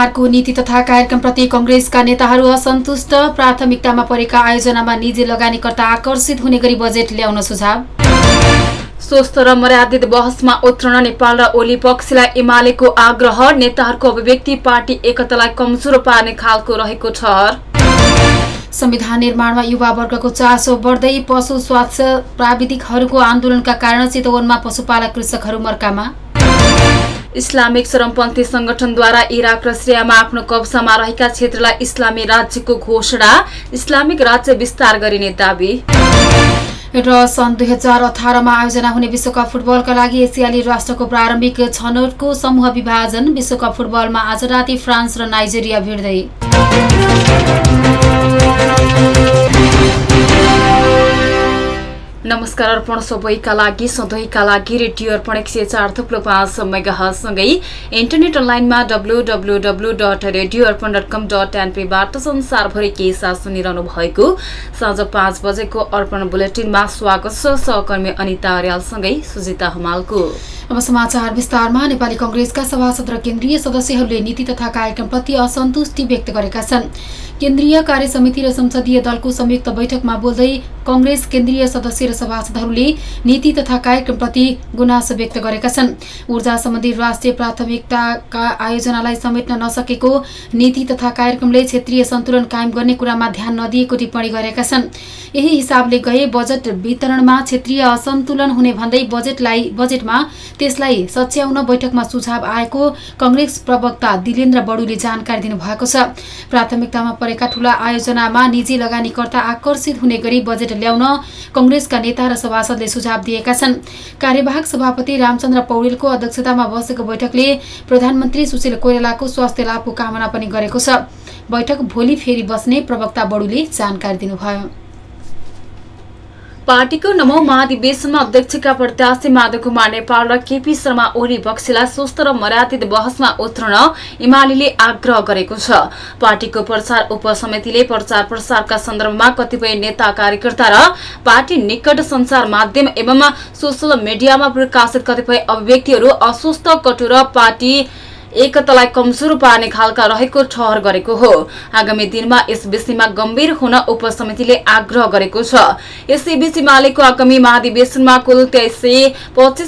सरकारको नीति तथा कार्यक्रमप्रति कंग्रेसका नेताहरू असन्तुष्ट। प्राथमिकतामा परेका आयोजनामा निजी लगानीकर्ता आकर्षित हुने गरी बजेट ल्याउन सुझाव। स्वस्थ र मर्यादित बहसमा उत्रन नेपाल र ओली पक्षलाई एमालेको आग्रह। नेताहरूको अभिव्यक्ति पार्टी एकतालाई कमजोर पार्ने खालको रहेको ठहर। संविधान निर्माणमा युवा वर्गको चासो बढ्दै पशु स्वास्थ्य प्राविधिकहरूको आन्दोलनका कारण चितवनमा पशुपालक कृषकहरू मर्कामा। इस्लामिक चरमपन्थी संगठनद्वारा इराक र सिरियामा आफ्नो कब्जामा रहेका क्षेत्रलाई इस्लामी राज्यको घोषणा इस्लामिक राज्य विस्तार गरिने दावी। र सन् दुई हजार अठारमा आयोजना हुने विश्वकप फुटबलका लागि एसियाली राष्ट्रको प्रारम्भिक छनौटको समूह विभाजन विश्वकप फुटबलमा आज राति फ्रान्स र नाइजेरिया भिड्दै। नमस्कार अर्पण सबैका लागि सधैँका लागि रेडियो अर्पण एक सय चार थुप्रो पाँच मेगासँगै इन्टरनेट अनलाइनमा W W W dot radio Arpan dot com dot एनपीबाट संसारभरि के साथ सुनिरहनु भएको साँझ पाँच बजेको अर्पण बुलेटिनमा स्वागत छ सहकर्मी अनिता अर्यालसँगै सुजिता हमालको। अब समाचार विस्तारमा नेपाली कंग्रेसका सभासद र केन्द्रीय सदस्यहरूले नीति तथा कार्यक्रमप्रति असन्तुष्टि व्यक्त गरेका छन्। केन्द्रीय कार्य समिति र संसदीय दलको संयुक्त बैठकमा बोल्दै कंग्रेस केन्द्रीय सदस्य र सभासदहरूले नीति तथा कार्यक्रमप्रति गुनासो व्यक्त गरेका छन्। ऊर्जा सम्बन्धी राष्ट्रिय प्राथमिकताका आयोजनालाई समेट्न नसकेको नीति तथा कार्यक्रमले क्षेत्रीय सन्तुलन कायम गर्ने कुरामा ध्यान नदिएको टिप्पणी गरेका छन्। यही हिसाबले गए बजेट वितरणमा क्षेत्रीय असन्तुलन हुने भन्दै बजेटलाई बजेटमा त्यसलाई सच्याउन बैठकमा सुझाव आएको कंग्रेस प्रवक्ता दिलेन्द्र बडुले जानकारी दिनुभएको छ। प्राथमिकतामा परेका ठूला आयोजनामा निजी लगानीकर्ता आकर्षित हुने गरी बजेट ल्याउन कंग्रेसका नेता र सभासदले सुझाव दिएका छन्। कार्यवाहक सभापति रामचन्द्र पौडेलको अध्यक्षतामा बसेको बैठकले प्रधानमन्त्री सुशील कोइरालाको स्वास्थ्य लाभको कामना पनि गरेको छ। बैठक भोलि फेरि बस्ने प्रवक्ता बडुले जानकारी दिनुभयो। पार्टीको नवौं महाधिवेशनमा अध्यक्षका प्रत्याशी माधव कुमार नेपाल र केपी शर्मा ओली बक्सीलाई स्वस्थ र मर्यादित बहसमा उत्रन एमाले आग्रह गरेको छ। पार्टीको प्रचार उपसमितिले प्रचार प्रसारका सन्दर्भमा कतिपय नेता कार्यकर्ता र पार्टी निकट संचार माध्यम एवं सोसल मिडियामा प्रकाशित कतिपय अभिव्यक्तिहरू अस्वस्थ कटु र पार्टी एकतालाई कमजोर पार्ने खालका रहेको ठहर गरेको हो। आगामी दिनमा यस विषयमा गम्भीर हुन उपसमितिले आग्रह गरेको छ। यसैबीच एमालेको आगामी महाधिवेशनमा कुल तेइस सय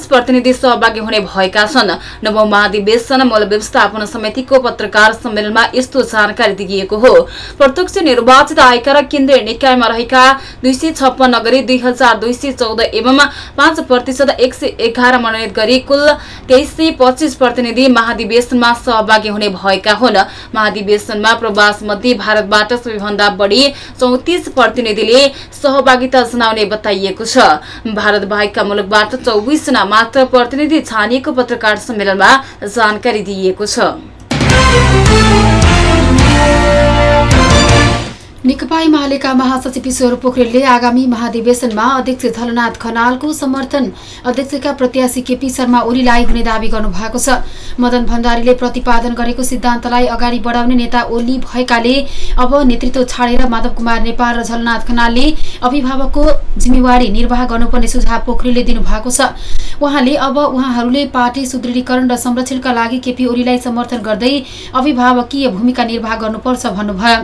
प्रतिनिधि सहभागी हुने भएका छन्। नवौं महाधिवेशन मूल व्यवस्थापन समितिको पत्रकार सम्मेलनमा यस्तो जानकारी दिइएको हो। प्रत्यक्ष निर्वाचित आएका र केन्द्रीय निकायमा रहेका दुई सय गरी दुई हजार दुई एवं पाँच प्रतिशत एक सय एघार मनोनित गरी कुल तेइस सय पच्चिस प्रतिनिधि महाधिवेशन अधिवेशनमा सहभागी हुने भएका हुन्। महाधिवेशनमा प्रवास मध्ये भारतबाट सबैभन्दा बढी चौतिस प्रतिनिधिले सहभागिता जनाउने बताइएको छ। भारत बाहेकका मुलुकबाट चौबिसजना मात्र प्रतिनिधि छानिएको पत्रकार सम्मेलनमा जानकारी दिइएको छ। नेकपा एमालेका महासचिव ईश्वर पोखरेलले आगामी महाधिवेशनमा अध्यक्ष झलनाथ खनालको समर्थन अध्यक्षका प्रत्याशी केपी शर्मा ओलीलाई हुने दावी गर्नुभएको छ। मदन भण्डारीले प्रतिपादन गरेको सिद्धान्तलाई अगाडि बढाउने नेता ओली भएकाले अब नेतृत्व छाडेर माधव कुमार नेपाल र झलनाथ खनालले अभिभावकको जिम्मेवारी निर्वाह गर्नुपर्ने सुझाव पोखरेलले दिनुभएको छ। उहाँले अब उहाँहरूले पार्टी सुदृढीकरण र संरक्षणका लागि केपी ओलीलाई समर्थन गर्दै अभिभावकीय भूमिका निर्वाह गर्नुपर्छ भन्नुभयो।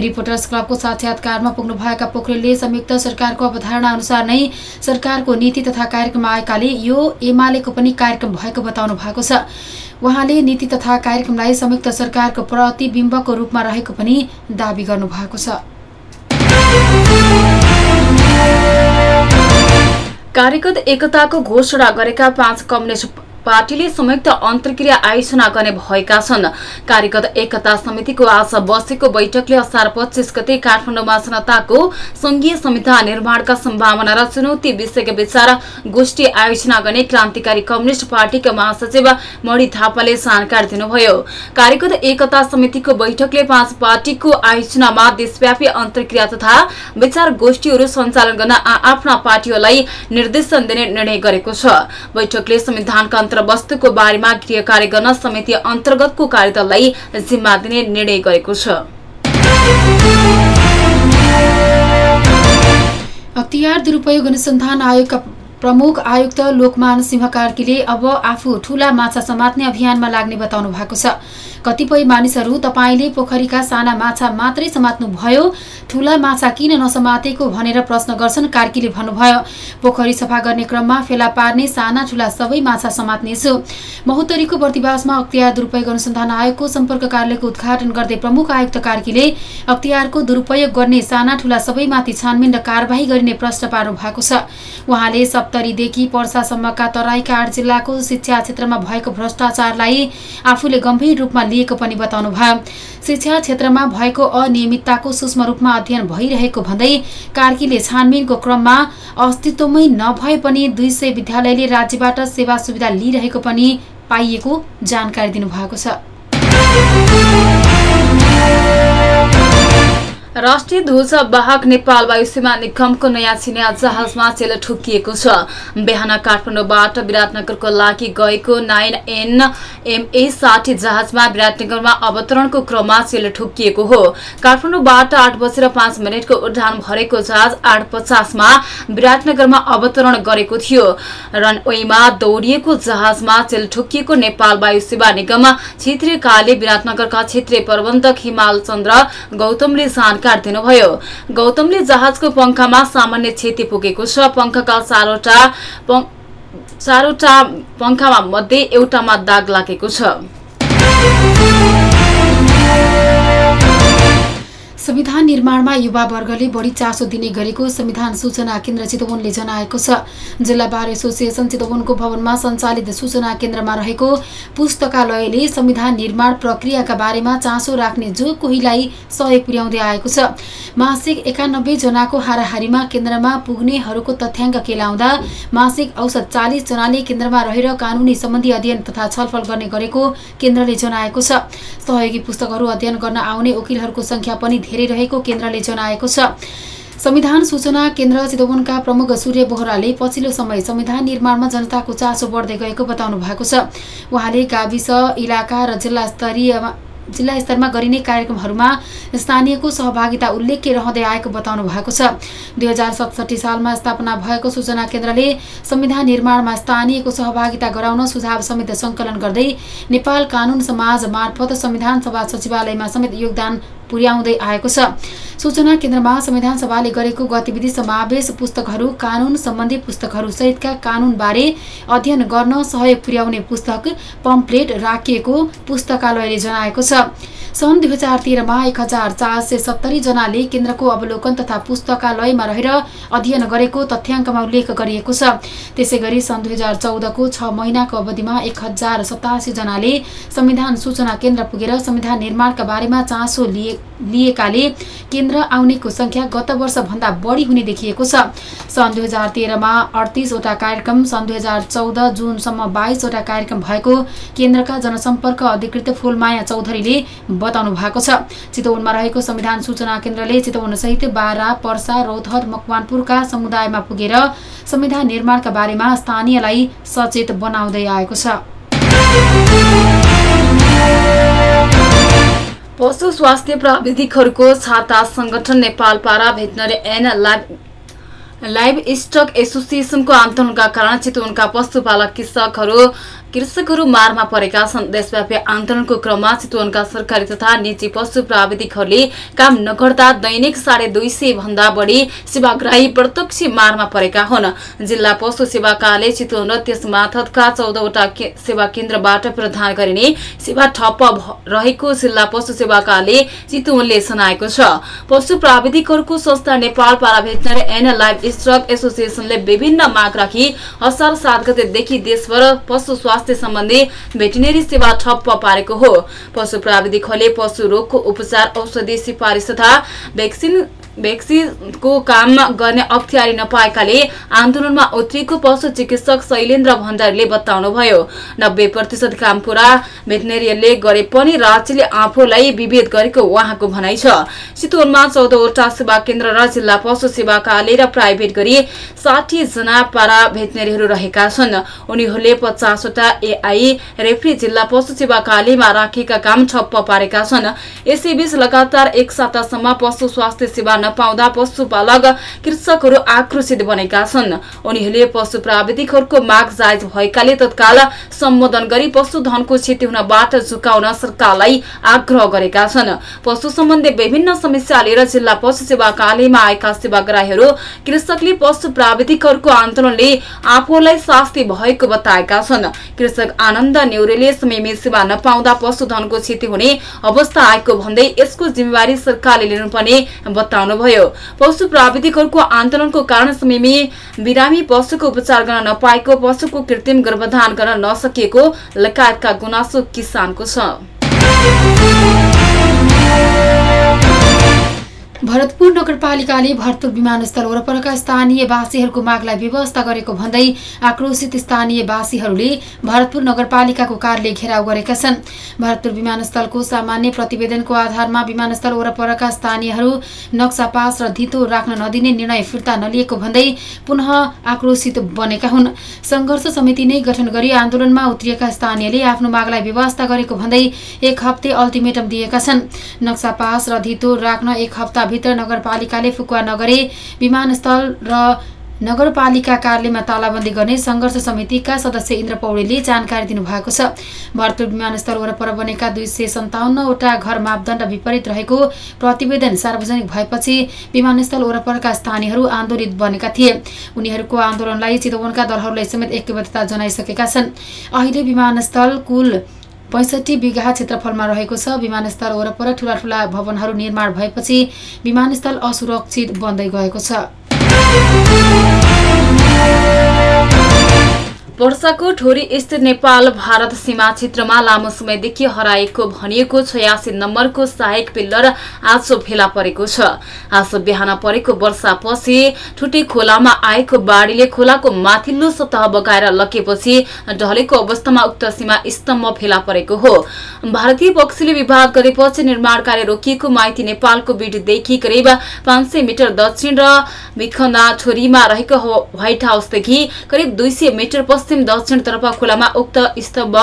रिपोर्टर्स क्लबको साक्षात्कारमा पुग्नुभएका पोखरेलले संयुक्त सरकारको अवधारणा अनुसार नै सरकारको नीति तथा कार्यक्रम आएकाले यो एमालेको पनि कार्यक्रम भएको बताउनु भएको छ। उहाँले नीति तथा कार्यक्रमलाई संयुक्त सरकारको प्रतिबिम्बको रूपमा रहेको पनि दावी गर्नुभएको छ। कार्यगत एकताको घोषणा गरेका पाँच कम्युनिस्ट पार्टीले संयुक्त अन्तर्क्रिया आयोजना गर्ने भएका छन्। कार्यगत एकता समितिको आज बसेको बैठकले असार पच्चिस गते काठमाडौँमा जनताको संघीय संविधान निर्माणका सम्भावना र चुनौती विषयको विचार गोष्ठी आयोजना गर्ने क्रान्तिकारी कम्युनिष्ट पार्टीका महासचिव मणि थापाले जानकारी दिनुभयो। कार्यगत एकता समितिको बैठकले पाँच पार्टीको आयोजनामा देशव्यापी अन्तर्क्रिया तथा विचार गोष्ठीहरू सञ्चालन गर्न आफ्ना पार्टीहरूलाई निर्देशन दिने निर्णय गरेको छ। बैठकले संविधानका वस्तुको बारेमा गृह कार्य गर्न समिति अन्तर्गतको कार्यदललाई जिम्मा दिने निर्णय गरेको छ। अख्तियार दुरूपयोग अनुसन्धान आयोगका प्रमुख आयुक्त लोकमान सिंह कार्कीले अब आफू ठूला माछा समात्ने अभियानमा लाग्ने बताउनु भएको छ। कतिपय मानिसहरू तपाईँले पोखरीका साना माछा मात्रै समात्नु भयो ठुला माछा किन नसमातेको भनेर प्रश्न गर्छन् कार्कीले भन्नुभयो। पोखरी सफा गर्ने क्रममा फेला पार्ने साना ठुला सबै माछा समात्नेछु। महोत्तरीको बर्दिवासमा अख्तियार दुरूपयोग अनुसन्धान आयोगको सम्पर्क कार्यालयको उद्घाटन गर्दै प्रमुख आयुक्त कार्कीले अख्तियारको दुरूपयोग गर्ने साना ठुला सबैमाथि छानबिन र कारवाही गरिने प्रश्न पार्नु भएको छ। उहाँले सप्तरीदेखि पर्सासम्मका तराईका आठ जिल्लाको शिक्षा क्षेत्रमा भएको भ्रष्टाचारलाई आफूले गम्भीर रूपमा लिएको पनि बताउनुभयो। शिक्षा क्षेत्रमा भएको अनियमितताको सूक्ष्म रूपमा अध्ययन भइरहेको भन्दै कार्कीले छानबिनको क्रममा अस्तित्वमै नभए पनि दुई विद्यालयले राज्यबाट सेवा सुविधा लिइरहेको पनि पाइएको जानकारी दिनुभएको छ। राष्ट्रिय ध्वज वाहक नेपाल वायुसेना निगमको नयाँ चिनिया जहाजमा चेल ठुकिएको छ। बिहान काठमाडौँबाट विराटनगरको लागि गएको नाइन एन एमए साठी जहाजमा विराटनगरमा अवतरणको क्रममा चेल ठुकिएको हो। काठमाडौँबाट आठ बजेर पाँच मिनटको उडान भरेको जहाज आठ पचासमा विराटनगरमा अवतरण गरेको थियो। रनवेमा दौडिएको जहाजमा चेल ठुकिएको नेपाल वायु सेवा निगम क्षेत्रीय कार्य विराटनगरका क्षेत्रीय प्रबन्धक हिमाल चन्द्र गौतमले जानकारी जानकारी दिनुभयो। गौतमले जहाजको पंखामा सामान्य क्षति पुगेको छ। पंखका चारवटा चारवटा पंखामा मध्ये एउटामा दाग लागेको छ। संविधान निर्माणमा युवा वर्गले बढी चासो दिने गरेको संविधान सूचना केन्द्र चितवनले जनाएको छ। जिल्ला बार एसोसिएसन चितवनको भवनमा सञ्चालित सूचना केन्द्रमा रहेको पुस्तकालयले संविधान निर्माण प्रक्रियाका बारेमा चासो राख्ने जो कोहीलाई सहयोग पुर्याउँदै आएको छ। मासिक एकानब्बे जनाको हाराहारीमा केन्द्रमा पुग्नेहरूको तथ्याङ्क केलाउँदा मासिक औसत चालिस जनाले केन्द्रमा रहेर कानूनी सम्बन्धी अध्ययन तथा छलफल गर्ने गरेको केन्द्रले जनाएको छ। सहयोगी पुस्तकहरू अध्ययन गर्न आउने वकिलहरूको संख्या पनि धेरै रहेको केन्द्रले जनाएको छ। संविधान सूचना केन्द्र चितवनका प्रमुख सूर्य बोहराले पछिल्लो समय संविधान निर्माणमा जनताको चासो बढ्दै गएको बताउनु भएको छ। उहाँले गाविस इलाका र जिल्ला स्तरीय जिल्ला स्तरमा गरिने कार्यक्रमहरूमा स्थानीयको सहभागिता उल्लेख्य रहँदै आएको बताउनु भएको छ। दुई हजार सतसठी सालमा स्थापना भएको सूचना केन्द्रले संविधान निर्माणमा स्थानीयको सहभागिता गराउन सुझाव समेत सङ्कलन गर्दै नेपाल कानून समाज मार्फत संविधान सभा सचिवालयमा समेत योगदान पुर्याउँदै आएको छ। सूचना केन्द्रमा संविधान सभाले गरेको गतिविधि समावेश पुस्तकहरू कानून सम्बन्धी पुस्तकहरू सहितका कानूनबारे अध्ययन गर्न सहयोग पुर्याउने पुस्तक पम्पलेट राखिएको पुस्तकालयले जनाएको छ। सन् दुई हजार तेह्रमा एक हजार चार सय सत्तरी जनाले केन्द्रको अवलोकन तथा पुस्तकालयमा रहेर अध्ययन गरेको तथ्याङ्कमा उल्लेख गरिएको छ। त्यसै गरी सन् दुई हजार चौधको छ महिनाको अवधिमा एक हजार सतासी जनाले संविधान सूचना केन्द्र पुगेर संविधान निर्माणका बारेमा चासो लिएकाले केन्द्र आउनेको संख्या गत वर्षभन्दा बढी हुने देखिएको छ। सन् दुई हजार तेह्रमा अडतिसवटा कार्यक्रम सन् दुई हजार चौध जुनसम्म बाइसवटा कार्यक्रम भएको केन्द्रका जनसम्पर्क अधिकृत फुलमाया चौधरीले बताउनु भएको छ। चितवनमा रहेको संविधान सूचना केन्द्रले चितवन सहित बारा पर्सा रौतहट मकवानपुरका समुदायमा पुगेर संविधान निर्माणका बारेमा स्थानीयलाई सचेत बनाउँदै आएको छ। पशु स्वास्थ्य प्राविधिकहरूको छाता संगठन Nepal para veterinary and live stock एसोसिएसनको आन्दोलनका कारण चितवनका पशुपालक कृषकहरू कृषकहरू मारमा परेका छन्। देशव्यापी आन्दोलनको क्रममा चितवनका सरकारी तथा निजी पशु प्राविधिकहरूले काम नगर्दा दैनिक साढे दुई सय भन्दा बढी सेवाग्राही प्रत्यक्ष मारमा परेका हुन्। जिल्ला पशु सेवा कार्यालय चितवन र त्यस माथतका चौधवटा सेवा केन्द्रबाट प्रदान गरिने सेवा ठप्प रहेको जिल्ला पशु सेवा कार्यालय चितवनले सुनाएको छ। पशु प्राविधिकहरूको संस्था Nepal para veterinary and life stock एसोसिएसनले विभिन्न माग राखी असार सात गतेदेखि देशभर पशु स्वास्थ्य स्वास्थ्य सम्बन्धी भेटिनेरी सेवा ठप्प पारेको हो। पशु प्राविधिकहरूले पशु रोगको उपचार औषधि सिफारिस तथा भ्याक्सिन भ्याक्सिनको काम गर्ने अप्ठ्यारी नपाएकाले आन्दोलनमा उत्रिएको पशु चिकित्सक शैलेन्द्र भण्डारीले बताउनुभयो। नब्बे प्रतिशत काम पूरा भेटनेरियनले गरे पनि राज्यले आफूलाई विभेद गरेको उहाँको भनाइ छ। चितवनमा चौधवटा सेवा केन्द्र र जिल्ला पशु सेवा कार्यालय र प्राइभेट गरी साठी जना पारा भेटनेरीहरू रहेका छन्। उनीहरूले पचासवटा एआई रेफ्री जिल्ला पशु सेवा कार्यालयमा राखेका काम ठप्प पारेका छन्। यसैबीच लगातार एक सातासम्म पशु स्वास्थ्य सेवा नपाउँदा पशुपालक कृषकहरू आक्रोशित बनेका छन्। उनीहरूले पशु प्राविधिकहरूको माग जायज भएकाले तत्काल सम्बोधन गरी पशुधनको क्षति हुनबाट झुकाउन सरकारलाई आग्रह गरेका छन्। पशु सम्बन्धी विभिन्न समस्या लिएर जिल्ला पशु सेवा कार्यालयमा आएका सेवाग्राहीहरू कृषकले पशु प्राविधिकहरूको आन्दोलनले आफूलाई शास्ति भएको बताएका छन्। कृषक आनन्द नेउरेले समयमै सेवा नपाउँदा पशुधनको क्षति हुने अवस्था आएको भन्दै यसको जिम्मेवारी सरकारले लिनुपर्ने बताउनुभयो पशु प्राविधिकहरूको आन्दोलनको कारण समयमै बिरामी पशुको उपचार गर्न नपाएको पशुको कृत्रिम गर्भधान गर्न नसकिएको लगायतका गुनासो किसानको छ। भरतपुर नगरपालिकाले भरतपुर विमानस्थल वरपरका स्थानीयवासीहरूको मागलाई व्यवस्था गरेको भन्दै आक्रोशित स्थानीयवासीहरूले भरतपुर नगरपालिकाको कार्यालय घेराउ गरेका छन्। भरतपुर विमानस्थलको सामान्य प्रतिवेदनको आधारमा विमानस्थल वरपरका स्थानीयहरू नक्सा पास र धितो राख्न नदिने निर्णय फिर्ता नलिएको भन्दै पुनः आक्रोशित बनेका हुन्। सङ्घर्ष समिति नै गठन गरी आन्दोलनमा उत्रिएका स्थानीयले आफ्नो मागलाई व्यवस्था गरेको भन्दै एक हप्ते अल्टिमेटम दिएका छन्। नक्सा पास र धितो राख्न एक हप्ता भित्र नगरपालिकाले फुकुवा नगरे विमानस्थल र नगरपालिका कार्यालयमा तालाबन्दी गर्ने सङ्घर्ष समितिका सदस्य इन्द्र पौडेलले जानकारी दिनुभएको छ। भरतपुर विमानस्थल वरपर बनेका दुई सय सन्ताउन्नवटा घर मापदण्ड विपरीत रहेको प्रतिवेदन सार्वजनिक भएपछि विमानस्थल वरपरका स्थानीयहरू आन्दोलित बनेका थिए। उनीहरूको आन्दोलनलाई चितवनका दलहरूलाई समेत एकबद्धता जनाइसकेका छन्। अहिले विमानस्थल कुल पैँसठी बिघा क्षेत्रफलमा रहेको छ। विमानस्थल वरपर ठुला ठुला भवनहरू निर्माण भएपछि विमानस्थल असुरक्षित बन्दै गएको छ। वर्षाको ठोरी स्थित नेपाल भारत सीमा क्षेत्रमा लामो समयदेखि हराएको भनिएको छयासी नम्बरको सहायक पिल्लर आज फेला परेको छ। आज बिहान परेको वर्षापछि ठुटे खोलामा आएको बाढीले खोलाको माथिल्लो सतह बगाएर लकेपछि ढलेको अवस्थामा उक्त सीमा स्तम्भ फेला परेको हो। भारतीय पक्षले विवाद गरेपछि निर्माण कार्य रोकिएको माइती नेपालको बिटदेखि करिब पाँच मिटर दक्षिण र भिखना छोरीमा रहेको व्हाइट हाउसदेखि करिब दुई मिटर पश्चिम दक्षिणतर्फ खोलामा उक्त स्तम्भ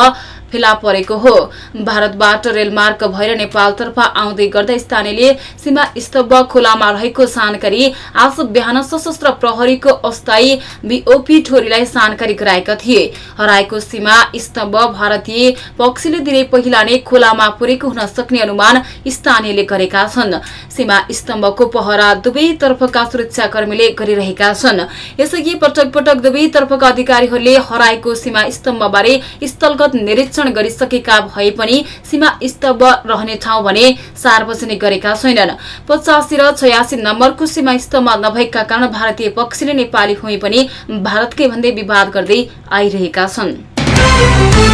फेला परेको हो। भारतबाट रेलमार्ग भएर नेपालतर्फ आउँदै गर्दा स्थानीयले सीमा स्तम्भ खोलामा रहेको जानकारी आज बिहान सशस्त्र प्रहरीको अस्थायी बीओपी ठोरीलाई जानकारी गराएका थिए। हराएको सीमा स्तम्भ भारतीय पक्षले दिने पहिला नै खोलामा पुरेको हुन सक्ने अनुमान स्थानीयले गरेका छन्। सीमा स्तम्भको पहरा दुवैतर्फका सुरक्षाकर्मीले गरिरहेका छन्। यसअघि पटक पटक दुवैतर्फका अधिकारीहरूले हराएको सीमा स्तम्भबारे स्थलगत निरीक्षण गरिसकेका भए पनि सीमा स्तम्भ रहने ठाउँ भने सार्वजनिक गरेका छैनन्। पचासी र छयासी नम्बरको सीमा स्तम्भ नभएका कारण भारतीय पक्षले नेपाली भूमि पनि भारतकै भन्दै विवाद गर्दै आइरहेका छन्।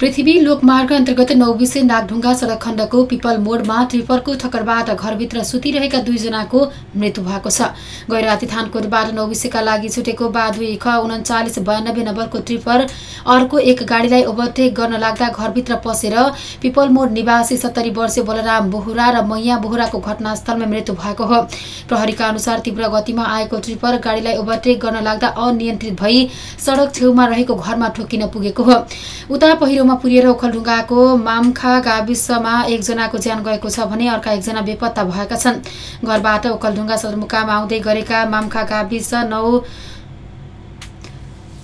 पृथ्वी लोकमार्ग अन्तर्गत नौबिसे नागढुङ्गा सडक खण्डको पिपल मोडमा ट्रिपरको ठक्करबाट घरभित्र सुतिरहेका दुईजनाको मृत्यु भएको छ। गैराती थानकोटबाट नौबिसेका लागि छुटेको बाधुई ख उन्चालिस बयानब्बे नम्बरको ट्रिपर अर्को एक गाडीलाई ओभरटेक गर्न लाग्दा घरभित्र पसेर पिपल मोड निवासी सत्तरी वर्षीय बलराम बोहरा र मैया बोहराको घटनास्थलमा मृत्यु भएको हो। प्रहरीका अनुसार तीव्र गतिमा आएको ट्रिपर गाडीलाई ओभरटेक गर्न लाग्दा अनियन्त्रित भई सडक छेउमा रहेको घरमा ठोकिन पुगेको हो। उता पहिरोमा पुर्याएर ओखलढुङ्गाको मामखा गाविसमा एकजनाको ज्यान गएको छ भने अर्का एकजना बेपत्ता भएका छन्। घरबाट ओखलढुङ्गा सदरमुकाम आउँदै गरेका मामखा गाविस नौ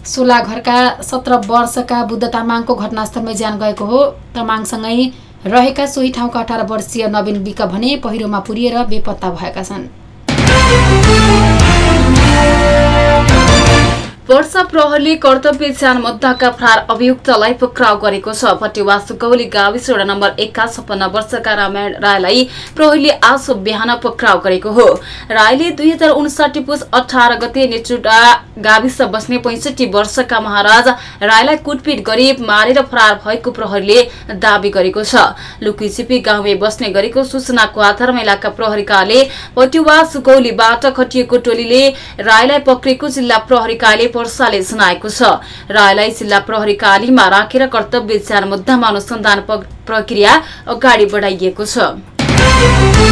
सोला घरका सत्र वर्षका बुद्ध तामाङको घटनास्थलमै ज्यान गएको हो। तामाङसँगै रहेका सोही ठाउँका अठार वर्षीय नवीन विक भने पहिरोमा पुरिएर बेपत्ता भएका छन्। वर्षा प्रहरले कर्तव्य ज्यान मुद्दाका फरार अभियुक्तलाई पक्राउ गरेको छ। पटेवा सुकौली गाविस वडा नम्बर एकका छप्पन्न वर्षका रामायण राईलाई प्रहरीले आज बिहान पक्राउ गरेको हो। राईले दुई हजार उन्साठी पुस अठार गते नेचुडा गाविस बस्ने पैंसठी वर्षका महाराज राईलाई कुटपिट गरी मारेर फरार भएको प्रहरीले दावी गरेको छ। लुकीछिपी गाउँमै बस्ने गरेको सूचनाको आधारमा इलाका प्रहरीकाले पटेवा सुकौलीबाट खटिएको टोलीले राईलाई पक्रेको जिल्ला प्रहरीकाले वर्षाले जनाएको छ। रायलाई जिल्ला प्रहरी कालीमा राखेर कर्तव्य ज्यान मुद्दामा अनुसन्धान प्रक्रिया अगाडि बढाइएको छ।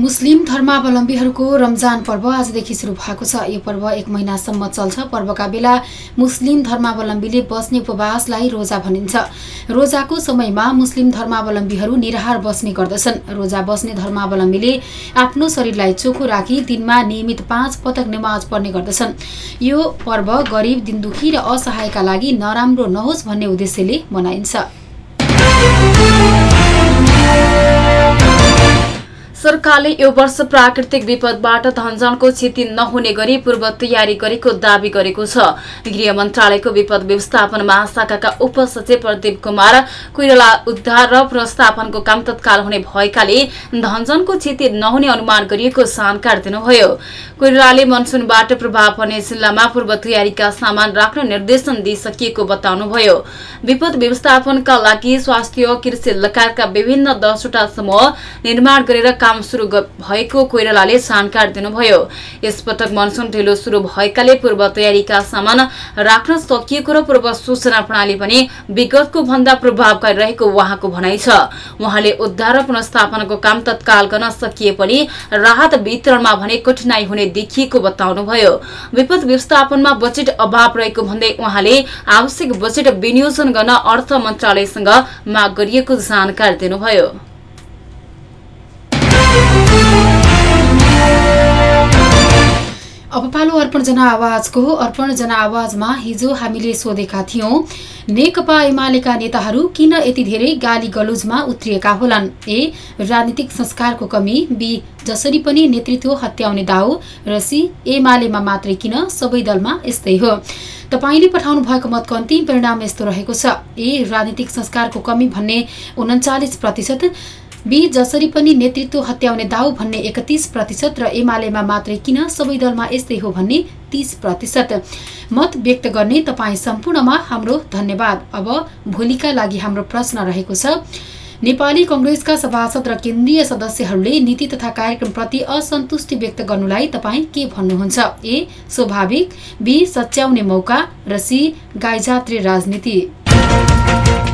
मुस्लिम धर्मावलम्बीहरूको रमजान पर्व आजदेखि सुरु भएको छ। यो पर्व एक महिनासम्म चल्छ। पर्वका बेला मुस्लिम धर्मावलम्बीले बस्ने उपवासलाई रोजा भनिन्छ। रोजाको समयमा मुस्लिम धर्मावलम्बीहरू निराहार बस्ने गर्दछन्। रोजा बस्ने धर्मावलम्बीले आफ्नो शरीरलाई चोखो राखी दिनमा नियमित पाँच पटक नमाज पढ्ने गर्दछन्। यो पर्व गरिब दिनदुखी र असहायका लागि नराम्रो नहोस् भन्ने उद्देश्यले मनाइन्छ। सरकारले यो वर्ष प्राकृतिक विपदबाट धनजनको क्षति नहुने गरी पूर्व तयारी गरेको दावी गरेको छ। गृह मन्त्रालयको विपद व्यवस्थापन महाशाखाका उपसचिव प्रदीप कुमार कोइराला उद्धार र पुनस्थापनको काम तत्काल हुने भएकाले धनजनको क्षति नहुने अनुमान गरिएको जानकारी दिनुभयो। कोइरालाले मनसुनबाट प्रभाव पर्ने जिल्लामा पूर्व तयारीका सामान राख्न निर्देशन दिइसकिएको बताउनुभयो। विपद व्यवस्थापनका लागि स्वास्थ्य कृषि लगायतका विभिन्न दसवटा समूह निर्माण गरेर काम शुरू भएको कोइरालाले जानकारी दिनुभयो। यसपटक मनसुन ढिलो शुरू भएकाले पूर्व तयारीका सामान राख्न सकिएको र पूर्व सूचना प्रणाली पनि विगतको भन्दा प्रभावकारी रहेको उहाँको भनाइ छ। उहाँले उद्धार र पुनस्थापनाको काम तत्काल गर्न सकिए पनि राहत वितरणमा भने कठिनाई हुने देखिएको बताउनुभयो। विपद व्यवस्थापनमा बजेट अभाव रहेको भन्दै उहाँले आवश्यक बजेट विनियोजन गर्न अर्थ मन्त्रालयसँग माग गरिएको जानकारी दिनुभयो। अब पालो अर्पण जनआवाजको अर्पण जनआवाजमा हिजो हामीले सोधेका थियौं नेकपा एमालेका नेताहरू किन यति धेरै गाली गलुजमा उत्रिएका होलान्? ए राजनीतिक संस्कारको कमी बी जसरी पनि नेतृत्व हत्याउने दाउ र सी एमालेमा मात्रै किन सबै दलमा यस्तै हो? तपाईँले पठाउनु भएको मतको अन्तिम परिणाम यस्तो रहेको छ? ए राजनीतिक संस्कारको कमी भन्ने उन्चालिस प्रतिशत बी जसरी पनि नेतृत्व हत्याउने दाउ भन्ने एकतिस प्रतिशत र एमालेमा मात्रै किन सबै दलमा यस्तै हो भन्ने तीस प्रतिशत। मत व्यक्त गर्ने तपाईँ सम्पूर्णमा हाम्रो धन्यवाद। अब भोलिका लागि हाम्रो प्रश्न रहेको छ। नेपाली कङ्ग्रेसका सभासद र केन्द्रीय सदस्यहरूले नीति तथा कार्यक्रमप्रति असन्तुष्टि व्यक्त गर्नुलाई तपाईँ के भन्नुहुन्छ? ए स्वाभाविक। बी सच्याउने मौका। र सी गाईजात्रे राजनीति।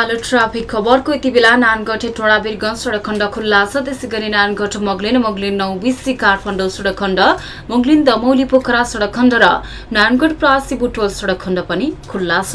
पालो ट्राफिक खबरको यति बेला नानगढ टोडा वीरगंज सडक खण्ड खुल्ला छ। त्यसै गरी नानगढ मगलिन मगलिन नौ बिसी काठमाडौँ सडक खण्ड मगलिन दमौली पोखरा सडक खण्ड र नानगढ प्रासी बुटोल सडक खण्ड पनि खुल्ला छ।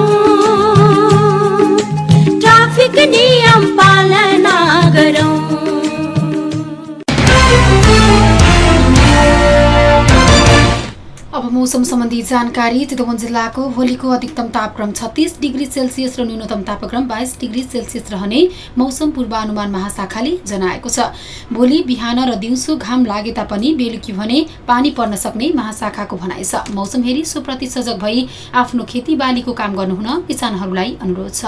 मौसम सम्बन्धी जानकारी चितवन जिल्लाको भोलिको अधिकतम तापक्रम छत्तिस डिग्री सेल्सियस र न्यूनतम तापक्रम बाइस डिग्री सेल्सियस रहने मौसम पूर्वानुमान महाशाखाले जनाएको छ। भोलि बिहान र दिउँसो घाम लागे तापनि बेलुकी भने पानी पर्न सक्ने महाशाखाको भनाइ छ। मौसम हेरी सोप्रति सजग भई आफ्नो खेतीबालीको काम गर्नुहुन किसानहरूलाई अनुरोध छ।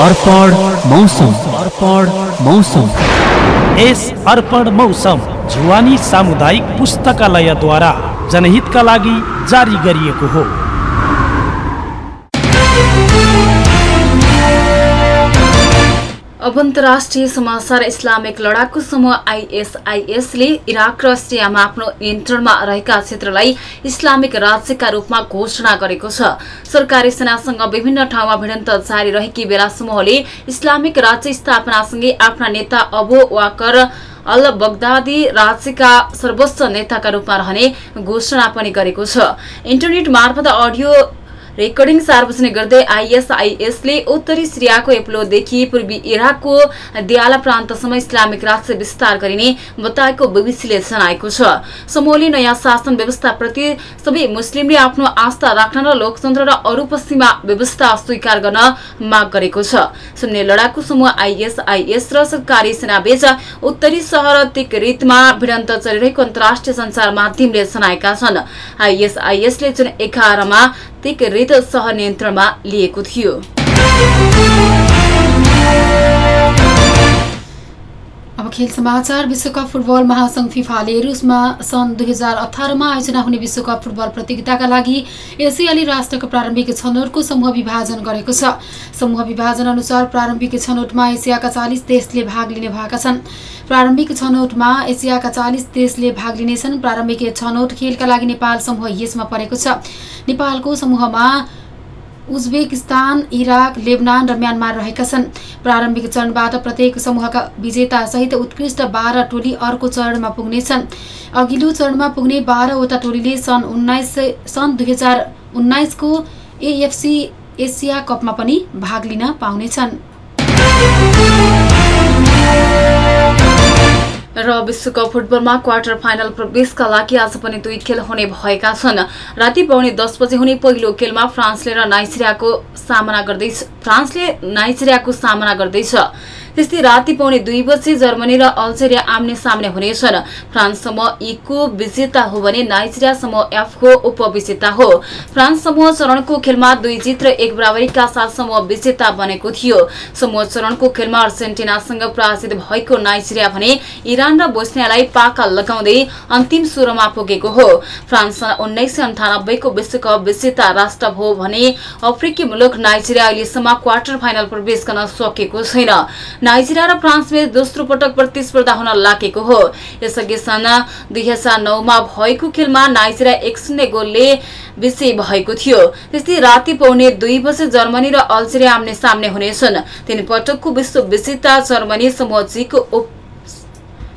अर्पण मौसम। अर्पण मौसम। यस अर्पण मौसम। जुवानी सामुदायिक पुस्तकालयद्वारा जनहितका लागि जारी गरिएको हो। अब अन्तर्राष्ट्रिय समाचार इस्लामिक लडाकु समूह आइएसआइएसले इराक र सिरियामा आफ्नो नियन्त्रणमा रहेका क्षेत्रलाई इस्लामिक राज्यका रूपमा घोषणा गरेको छ। सरकारी सेनासँग विभिन्न ठाउँमा भिडन्त जारी रहेकी बेला समूहले इस्लामिक राज्य स्थापनासँगै आफ्ना नेता अबु वाकर अल बगदादी राज्यका सर्वोच्च नेताका रूपमा रहने घोषणा पनि गरेको छ। इन्टरनेट मार्फत अडियो रेकर्डिङ सार्वजनिक गर्दै आइएसआइएसले उत्तरी सिरियाको एप्लोदेखि पूर्वी इराकको दियाला प्रान्तसम्म इस्लामिक राष्ट्र विस्तार गरिने बताएको बीबीसीले जनाएको छ। समूहले नयाँ शासन व्यवस्थाप्रति सबै मुस्लिमले आफ्नो आस्था राख्न र लोकतन्त्र र अरू पश्चिमा व्यवस्था स्वीकार गर्न माग गरेको छ। सुन्ने लडाकु समूह आइएसआइएस र सरकारी सेनाबीच उत्तरी सहर तिकरितमा भिडन्त चलिरहेको अन्तर्राष्ट्रिय संचार माध्यमले जनाएका छन्। आइएसआइएसले जुन एघारमा तिकरित सह नियन्त्रणमा लिएको थियो। अब खेल समाचार विश्वकप फुटबल महासंघ फिफाले रुसमा सन् दुई हजार अठारमा आयोजना हुने विश्वकप फुटबल प्रतियोगिताका लागि एसियाली राष्ट्रको प्रारम्भिक छनौटको समूह विभाजन गरेको छ। समूह विभाजन अनुसार प्रारम्भिक छनौटमा एसियाका चालिस देशले भाग लिने भएका छन्। प्रारम्भिक छनौटमा एसियाका चालिस देशले भाग लिनेछन् प्रारम्भिक छनौट खेलका लागि नेपाल समूह यसमा परेको छ। नेपालको समूहमा उज्बेकिस्तान इराक लेबनान र म्यानमार रहेका छन्। प्रारम्भिक चरणबाट प्रत्येक समूहका विजेतासहित उत्कृष्ट बाह्र टोली अर्को चरणमा पुग्नेछन्। अघिल्लो चरणमा पुग्ने बाह्रवटा टोलीले सन् उन्नाइस सन् दुई हजार उन्नाइसको एएफसी एसिया कपमा पनि भाग लिन पाउनेछन्। र विश्वकप फुटबलमा क्वार्टर फाइनल प्रवेशका लागि आज पनि दुई खेल हुने भएका छन्। राति पाउने दस बजे हुने पहिलो खेलमा फ्रान्सले र नाइजेरियाको सामना गर्दैछ। फ्रान्सले नाइजेरियाको सामना गर्दैछ। त्यस्तै राति पाउने दुई बजे जर्मनी र अल्जेरिया आम्ने सामने हुनेछन्। फ्रान्स समूह ईको विजेता हो भने नाइजेरिया समूह एफको उपविजेता हो। फ्रान्स समूह चरणको खेलमा दुई जित र एक बराबरीका साथ समूह विजेता बनेको थियो। समूह चरणको खेलमा अर्जेन्टिनासँग पराजित भएको नाइजेरिया भने इरान र बोस्नियालाई पाका लगाउँदै अन्तिम सोह्रमा पुगेको हो। फ्रान्स उन्नाइस सय अन्ठानब्बेको विश्वकप विजेता राष्ट्र हो भने अफ्रिकी मुलुक नाइजेरिया अहिलेसम्म क्वार्टर फाइनल प्रवेश गर्न सकेको छैन। नाइजेरिया र फ्रान्सबीच दोस्रो पटक प्रतिस्पर्धा हुन लागेको हो। यसअघि सन् दुई हजार नौमा भएको खेलमा नाइजेरिया एक शून्य गोलले विजयी भएको थियो। त्यस्तै राति पाउने दुई बजे जर्मनी र अल्जेरिया आम्ने सामने हुनेछन्। तीन पटकको विश्व विजेता जर्मनी समूह जीको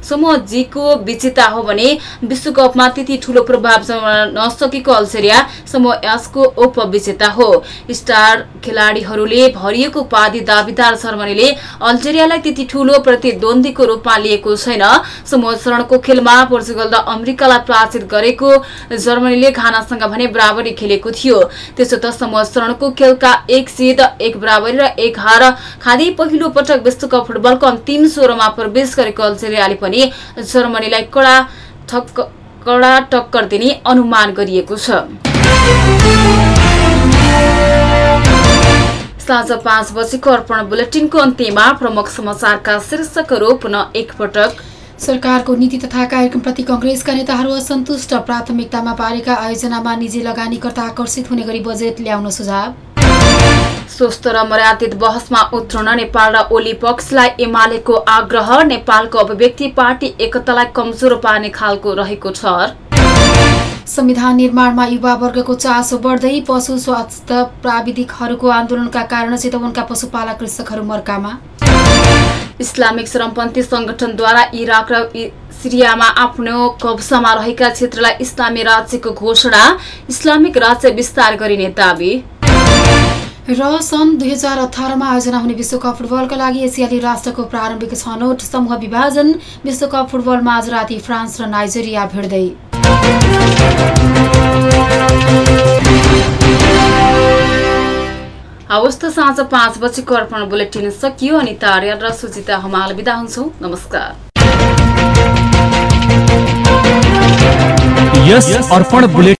समूह जीको विजेता हो भने विश्वकपमा त्यति ठूलो प्रभाव जमाउन नसकेको अल्जेरिया समूह एसको उपविजेता हो। स्टार खेलाड़ीहरूले भरिएको उपाधि दावीदार जर्मनीले अल्जेरियालाई त्यति ठूलो प्रतिद्वन्दीको रूपमा लिएको छैन। समूह चरणको खेलमा पोर्चुगल र अमेरिकालाई पराजित गरेको जर्मनीले घानासँग भने बराबरी खेलेको थियो। त्यसो त समूह चरणको खेलका एक जित एक बराबरी र एक हार खाँदै पहिलो पटक विश्वकप फुटबलको अन्तिम सोह्रमा प्रवेश गरेको अल्जेरियाले पनि जर्मनीलाई कडा ठक्क कडा टक्कर दिने अनुमान गरिएको छ। साँझ पाँच बजेको अर्पण बुलेटिनको अन्त्यमा प्रमुख समाचारका शीर्षकहरू पुनः एकपटक। सरकारको नीति तथा कार्यक्रमप्रति कङ्ग्रेसका नेताहरू असन्तुष्ट प्राथमिकतामा पारेका आयोजनामा निजी लगानीकर्ता आकर्षित हुने गरी बजेट ल्याउन सुझाव। स्वस्थ र मर्यादित बहसमा उत्रन नेपाल र ओली पक्षलाई एमालेको आग्रह नेपालको अभिव्यक्ति पार्टी एकतालाई कमजोर पार्ने खालको रहेको छ संविधान निर्माणमा युवा वर्गको चासो बढ्दै पशु स्वास्थ्य प्राविधिकहरूको आन्दोलनका कारण चितवनका पशुपालक कृषकहरू मर्कामा। इस्लामिक श्रमपन्थी संगठनद्वारा इराक र सिरियामा आफ्नो कब्जामा रहेका क्षेत्रलाई इस्लामी राज्यको घोषणा इस्लामिक राज्य विस्तार गरिने दावी। र सन् दुई हजार अठारमा आयोजना हुने विश्वकप फुटबलका लागि एसियाली राष्ट्रको प्रारम्भिक छनौट समूह विभाजन विश्वकप फुटबलमा आज राति फ्रान्स र नाइजेरिया भिड्दै। हवस् त साँझ पाँच बजेको अर्पण बुलेटिन सकियो। अनि तारिया र सुजिता हमाल बिदा हुन्छौ। नमस्कार। यस अर्पण बुलेटिन